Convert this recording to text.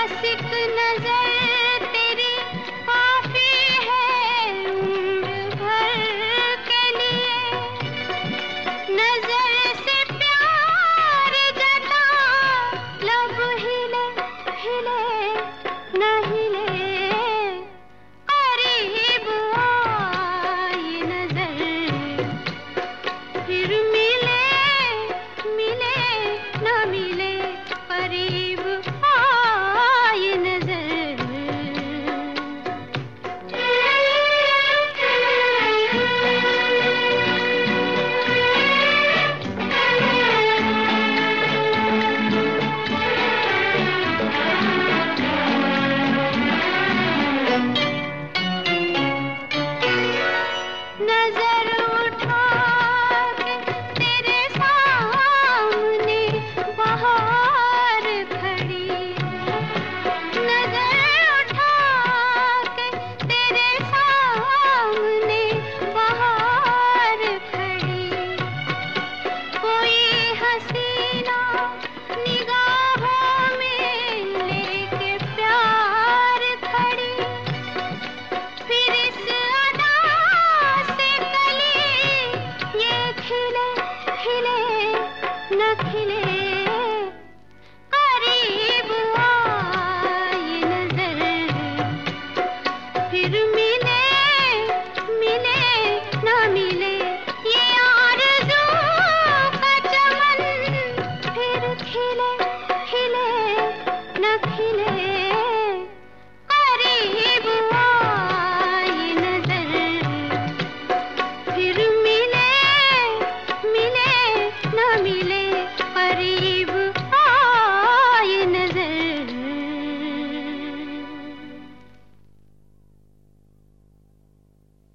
आशिक नज़र रखिले